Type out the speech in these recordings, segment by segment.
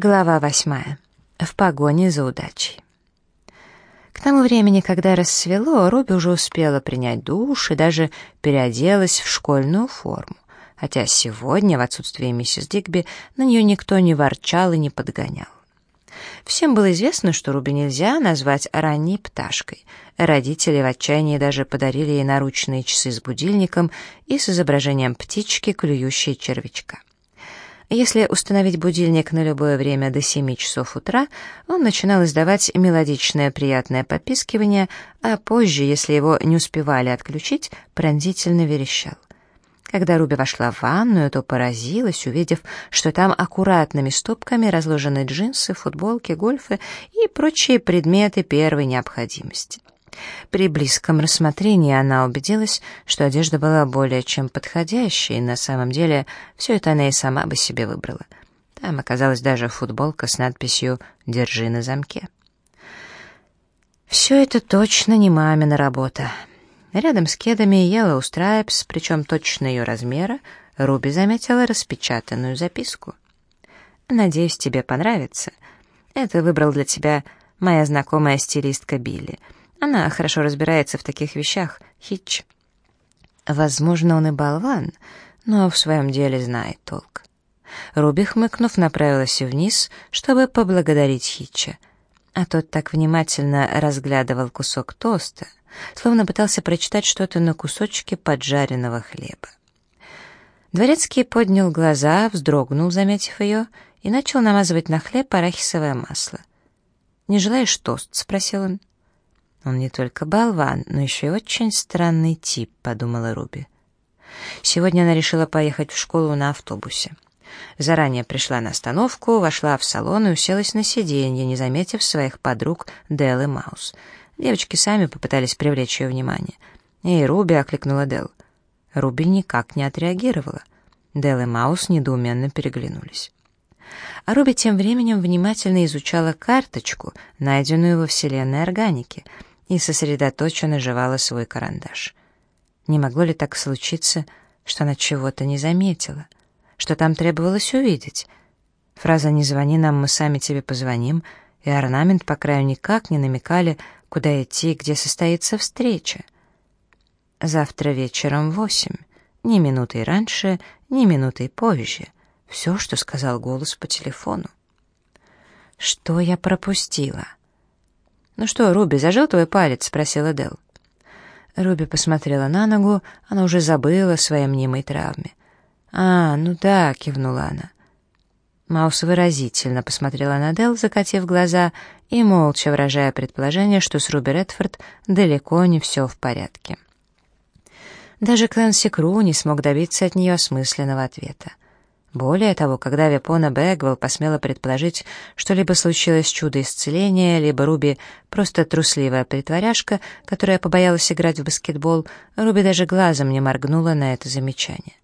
Глава восьмая. В погоне за удачей. К тому времени, когда рассвело, Руби уже успела принять душ и даже переоделась в школьную форму, хотя сегодня, в отсутствие миссис Дигби, на нее никто не ворчал и не подгонял. Всем было известно, что Руби нельзя назвать ранней пташкой. Родители в отчаянии даже подарили ей наручные часы с будильником и с изображением птички, клюющей червячка. Если установить будильник на любое время до 7 часов утра, он начинал издавать мелодичное приятное попискивание, а позже, если его не успевали отключить, пронзительно верещал. Когда Руби вошла в ванную, то поразилась, увидев, что там аккуратными стопками разложены джинсы, футболки, гольфы и прочие предметы первой необходимости. При близком рассмотрении она убедилась, что одежда была более чем подходящей, и на самом деле все это она и сама бы себе выбрала. Там оказалась даже футболка с надписью «Держи на замке». Все это точно не мамина работа. Рядом с кедами Yellow Stripes, причем точно ее размера, Руби заметила распечатанную записку. «Надеюсь, тебе понравится. Это выбрал для тебя моя знакомая стилистка Билли». Она хорошо разбирается в таких вещах, Хитч. Возможно, он и болван, но в своем деле знает толк. Руби, хмыкнув, направилась вниз, чтобы поблагодарить Хитча. А тот так внимательно разглядывал кусок тоста, словно пытался прочитать что-то на кусочке поджаренного хлеба. Дворецкий поднял глаза, вздрогнул, заметив ее, и начал намазывать на хлеб арахисовое масло. «Не желаешь тост?» — спросил он. Он не только болван, но еще и очень странный тип, подумала Руби. Сегодня она решила поехать в школу на автобусе. Заранее пришла на остановку, вошла в салон и уселась на сиденье, не заметив своих подруг Дел и Маус. Девочки сами попытались привлечь ее внимание. «Эй, Руби!» — окликнула Дел. Руби никак не отреагировала. Дел и Маус недоуменно переглянулись. А Руби тем временем внимательно изучала карточку, найденную во вселенной органики — и сосредоточенно жевала свой карандаш. Не могло ли так случиться, что она чего-то не заметила? Что там требовалось увидеть? Фраза «не звони нам, мы сами тебе позвоним» и орнамент по краю никак не намекали, куда идти и где состоится встреча. Завтра вечером восемь, ни минутой раньше, ни минутой позже. Все, что сказал голос по телефону. Что я пропустила? «Ну что, Руби, зажил твой палец?» — спросила Дел. Руби посмотрела на ногу, она уже забыла о своей мнимой травме. «А, ну да», — кивнула она. Маус выразительно посмотрела на Дел, закатив глаза, и молча выражая предположение, что с Руби Редфорд далеко не все в порядке. Даже Клэнси Кру не смог добиться от нее осмысленного ответа. Более того, когда Випона Бэгвелл посмела предположить, что либо случилось чудо исцеления, либо Руби просто трусливая притворяшка, которая побоялась играть в баскетбол, Руби даже глазом не моргнула на это замечание.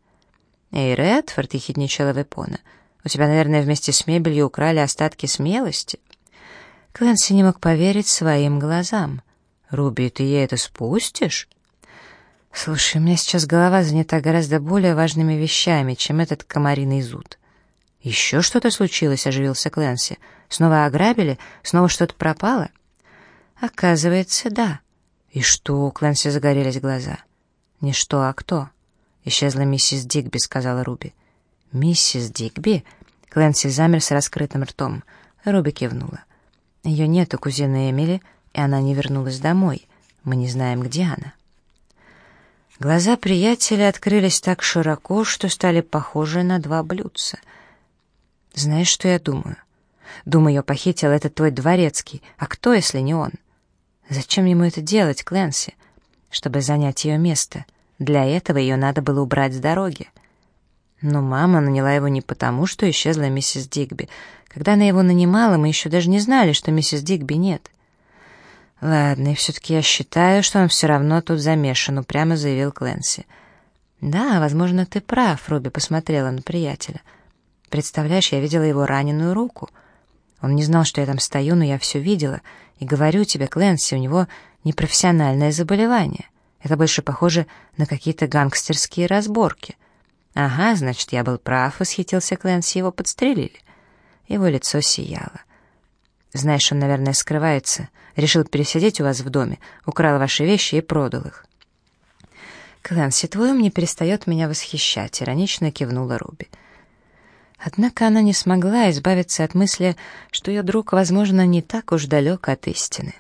«Эй, Редфорд», — ехидничала Випона, — «у тебя, наверное, вместе с мебелью украли остатки смелости?» Клэнси не мог поверить своим глазам. «Руби, ты ей это спустишь?» «Слушай, у меня сейчас голова занята гораздо более важными вещами, чем этот комариный зуд». «Еще что-то случилось?» — оживился Клэнси. «Снова ограбили? Снова что-то пропало?» «Оказывается, да». «И что?» — у Клэнси загорелись глаза. «Не что, а кто?» «Исчезла миссис Дигби», — сказала Руби. «Миссис Дигби?» Клэнси замер с раскрытым ртом. Руби кивнула. «Ее нет у кузины Эмили, и она не вернулась домой. Мы не знаем, где она». Глаза приятеля открылись так широко, что стали похожи на два блюдца. «Знаешь, что я думаю? Думаю, ее похитил этот твой дворецкий. А кто, если не он? Зачем ему это делать, Кленси? Чтобы занять ее место. Для этого ее надо было убрать с дороги». Но мама наняла его не потому, что исчезла миссис Дигби. Когда она его нанимала, мы еще даже не знали, что миссис Дигби нет. «Ладно, и все-таки я считаю, что он все равно тут замешан», — упрямо заявил Кленси. «Да, возможно, ты прав», — Руби посмотрела на приятеля. «Представляешь, я видела его раненую руку. Он не знал, что я там стою, но я все видела. И говорю тебе, Кленси, у него непрофессиональное заболевание. Это больше похоже на какие-то гангстерские разборки». «Ага, значит, я был прав», — восхитился Кленси, его подстрелили. его лицо сияло. «Знаешь, он, наверное, скрывается. Решил пересидеть у вас в доме, украл ваши вещи и продал их». «Клэнси, твой ум не перестает меня восхищать», — иронично кивнула Руби. Однако она не смогла избавиться от мысли, что ее друг, возможно, не так уж далек от истины.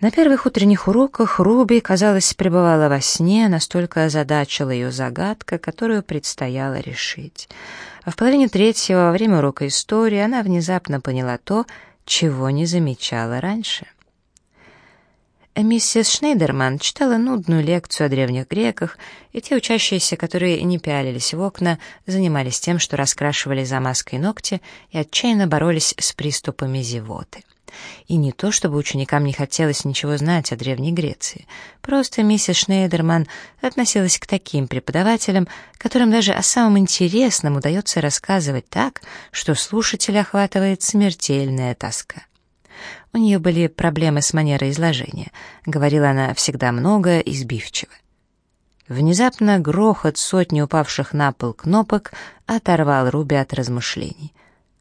На первых утренних уроках Руби, казалось, пребывала во сне, настолько озадачила ее загадка, которую предстояло решить. А в половине третьего, во время урока истории, она внезапно поняла то, чего не замечала раньше. Миссис Шнейдерман читала нудную лекцию о древних греках, и те учащиеся, которые не пялились в окна, занимались тем, что раскрашивали замазкой ногти и отчаянно боролись с приступами зевоты. И не то, чтобы ученикам не хотелось ничего знать о Древней Греции. Просто миссис Шнейдерман относилась к таким преподавателям, которым даже о самом интересном удается рассказывать так, что слушателя охватывает смертельная тоска. У нее были проблемы с манерой изложения. Говорила она всегда много и сбивчиво. Внезапно грохот сотни упавших на пол кнопок оторвал Руби от размышлений.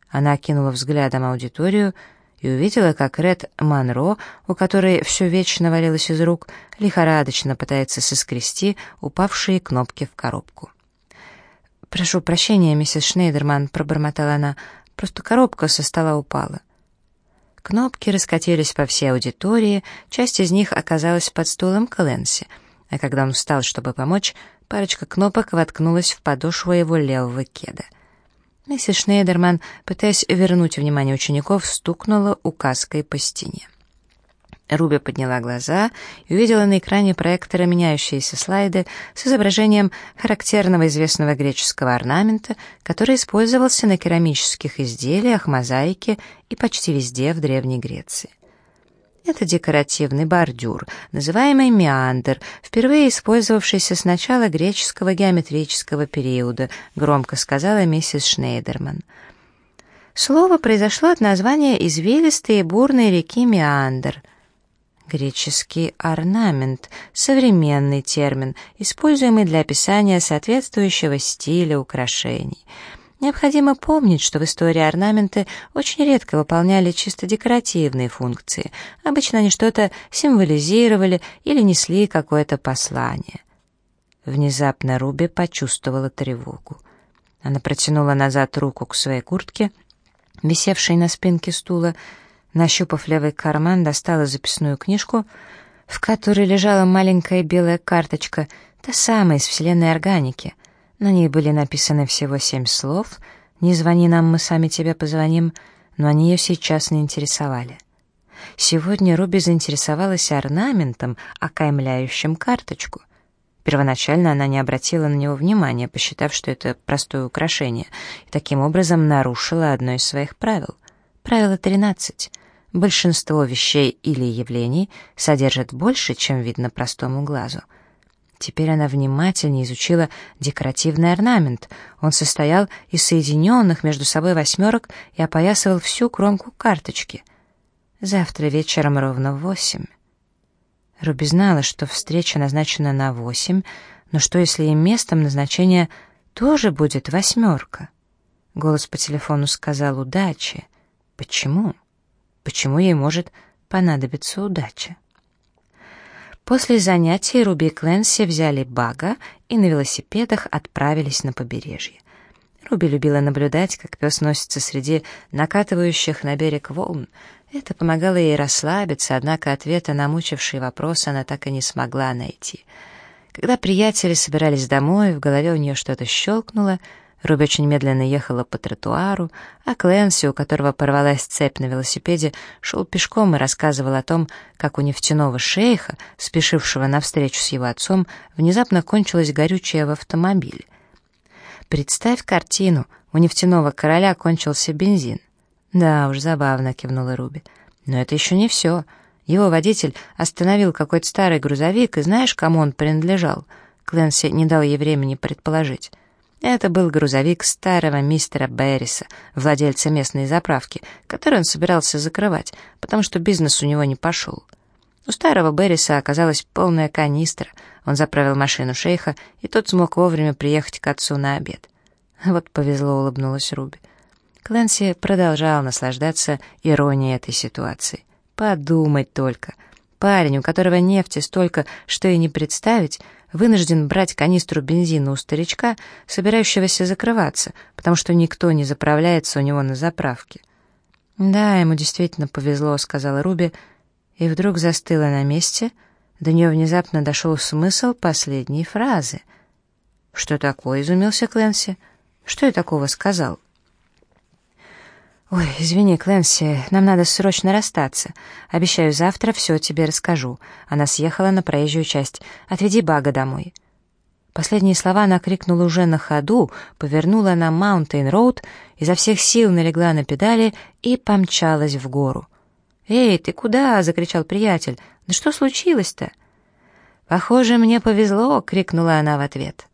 Она кинула взглядом аудиторию увидела, как Ред Монро, у которой все вечно валилось из рук, лихорадочно пытается соскрести упавшие кнопки в коробку. «Прошу прощения, миссис Шнейдерман», — пробормотала она, — «просто коробка со стола упала». Кнопки раскатились по всей аудитории, часть из них оказалась под стулом Кленси, а когда он встал, чтобы помочь, парочка кнопок воткнулась в подошву его левого кеда. Миссис Шнейдерман, пытаясь вернуть внимание учеников, стукнула указкой по стене. Руби подняла глаза и увидела на экране проектора меняющиеся слайды с изображением характерного известного греческого орнамента, который использовался на керамических изделиях, мозаике и почти везде в Древней Греции. Это декоративный бордюр, называемый меандр, впервые использовавшийся с начала греческого геометрического периода, громко сказала миссис Шнейдерман. Слово произошло от названия извилистой и бурной реки Меандр — Греческий орнамент — современный термин, используемый для описания соответствующего стиля украшений. Необходимо помнить, что в истории орнаменты очень редко выполняли чисто декоративные функции. Обычно они что-то символизировали или несли какое-то послание. Внезапно Руби почувствовала тревогу. Она протянула назад руку к своей куртке, висевшей на спинке стула, Нащупав левый карман, достала записную книжку, в которой лежала маленькая белая карточка, та самая из вселенной органики. На ней были написаны всего семь слов «Не звони нам, мы сами тебе позвоним», но они ее сейчас не интересовали. Сегодня Руби заинтересовалась орнаментом, окаймляющим карточку. Первоначально она не обратила на него внимания, посчитав, что это простое украшение, и таким образом нарушила одно из своих правил. Правило 13 большинство вещей или явлений содержат больше, чем видно простому глазу. Теперь она внимательнее изучила декоративный орнамент. Он состоял из соединенных между собой восьмерок и опоясывал всю кромку карточки. Завтра вечером ровно в восемь. Руби знала, что встреча назначена на восемь, но что если и местом назначения тоже будет восьмерка? Голос по телефону сказал «удачи». Почему? почему ей может понадобиться удача. После занятий Руби и Кленси взяли бага и на велосипедах отправились на побережье. Руби любила наблюдать, как пес носится среди накатывающих на берег волн. Это помогало ей расслабиться, однако ответа на мучивший вопрос она так и не смогла найти. Когда приятели собирались домой, в голове у нее что-то щелкнуло — Руби очень медленно ехала по тротуару, а Кленси, у которого порвалась цепь на велосипеде, шел пешком и рассказывал о том, как у нефтяного шейха, спешившего навстречу с его отцом, внезапно кончилось горючее в автомобиле. «Представь картину, у нефтяного короля кончился бензин». «Да уж, забавно», — кивнула Руби. «Но это еще не все. Его водитель остановил какой-то старый грузовик, и знаешь, кому он принадлежал?» Кленси не дал ей времени предположить. Это был грузовик старого мистера Берриса, владельца местной заправки, который он собирался закрывать, потому что бизнес у него не пошел. У старого Берриса оказалась полная канистра. Он заправил машину шейха, и тот смог вовремя приехать к отцу на обед. Вот повезло, улыбнулась Руби. Клэнси продолжал наслаждаться иронией этой ситуации. Подумать только. Парень, у которого нефти столько, что и не представить, вынужден брать канистру бензина у старичка, собирающегося закрываться, потому что никто не заправляется у него на заправке. «Да, ему действительно повезло», — сказала Руби, и вдруг застыла на месте. До нее внезапно дошел смысл последней фразы. «Что такое?» — изумился Клэнси. «Что я такого сказал?» «Ой, извини, Клэнси, нам надо срочно расстаться. Обещаю, завтра все тебе расскажу». Она съехала на проезжую часть. «Отведи Бага домой». Последние слова она крикнула уже на ходу, повернула на Маунтейн-роуд, изо всех сил налегла на педали и помчалась в гору. «Эй, ты куда?» — закричал приятель. «Да что случилось-то?» «Похоже, мне повезло!» — крикнула она в ответ.